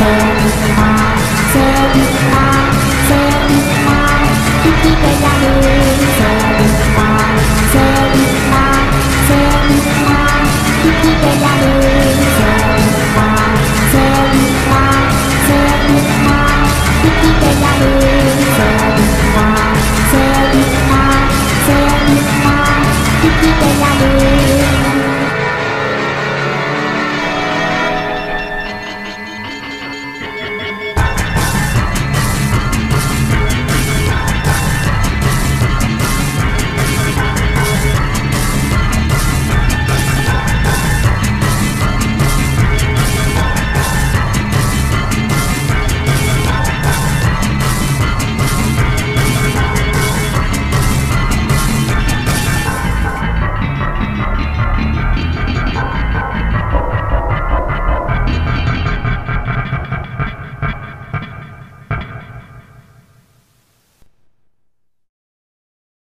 生きてやる。